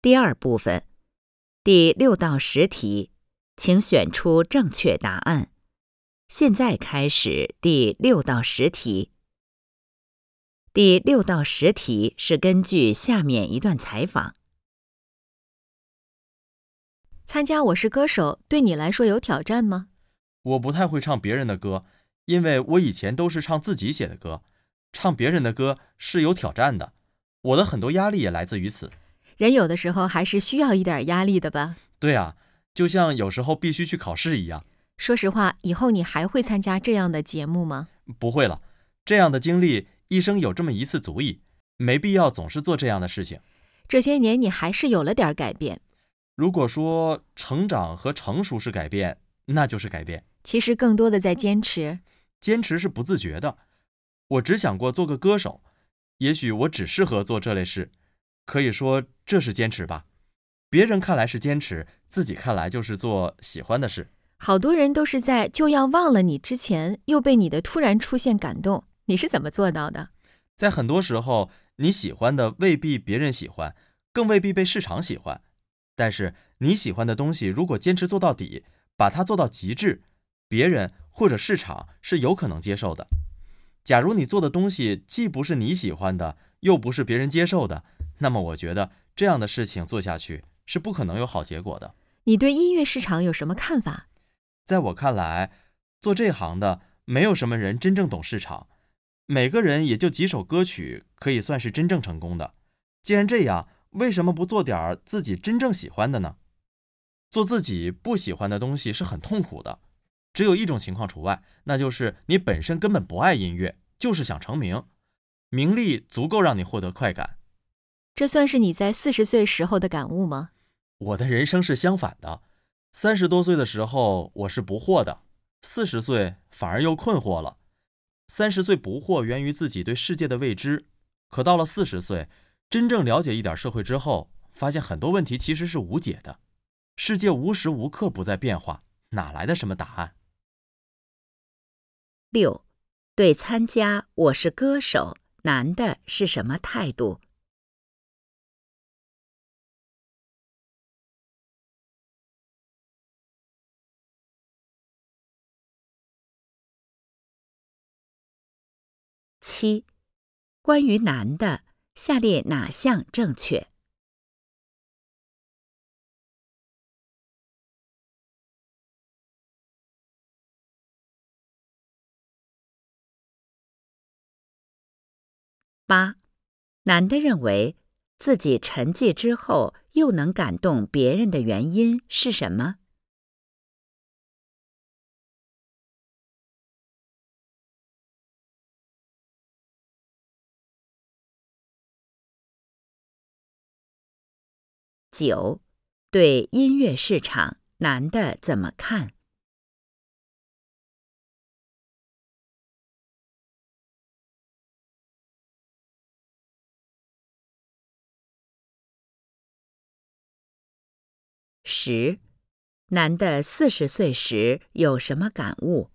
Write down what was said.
第二部分，第六到十题，请选出正确答案。现在开始第六到十题。第六到十题是根据下面一段采访。参加《我是歌手》对你来说有挑战吗？我不太会唱别人的歌，因为我以前都是唱自己写的歌，唱别人的歌是有挑战的。我的很多压力也来自于此。人有的时候还是需要一点压力的吧？对啊，就像有时候必须去考试一样。说实话，以后你还会参加这样的节目吗？不会了，这样的经历一生有这么一次足矣，没必要总是做这样的事情。这些年你还是有了点改变。如果说成长和成熟是改变，那就是改变。其实更多的在坚持。坚持是不自觉的。我只想过做个歌手，也许我只适合做这类事。可以说这是坚持吧，别人看来是坚持，自己看来就是做喜欢的事。好多人都是在就要忘了你之前，又被你的突然出现感动。你是怎么做到的？在很多时候，你喜欢的未必别人喜欢，更未必被市场喜欢。但是你喜欢的东西，如果坚持做到底，把它做到极致，别人或者市场是有可能接受的。假如你做的东西既不是你喜欢的，又不是别人接受的。那么我觉得这样的事情做下去是不可能有好结果的。你对音乐市场有什么看法？在我看来，做这行的没有什么人真正懂市场，每个人也就几首歌曲可以算是真正成功的。既然这样，为什么不做点自己真正喜欢的呢？做自己不喜欢的东西是很痛苦的。只有一种情况除外，那就是你本身根本不爱音乐，就是想成名，名利足够让你获得快感。这算是你在四十岁时候的感悟吗？我的人生是相反的，三十多岁的时候我是不惑的，四十岁反而又困惑了。三十岁不惑源于自己对世界的未知，可到了四十岁，真正了解一点社会之后，发现很多问题其实是无解的。世界无时无刻不在变化，哪来的什么答案？六，对参加《我是歌手》男的是什么态度？七，关于男的，下列哪项正确？八，男的认为自己沉寂之后又能感动别人的原因是什么？九，对音乐市场，男的怎么看？十，男的四十岁时有什么感悟？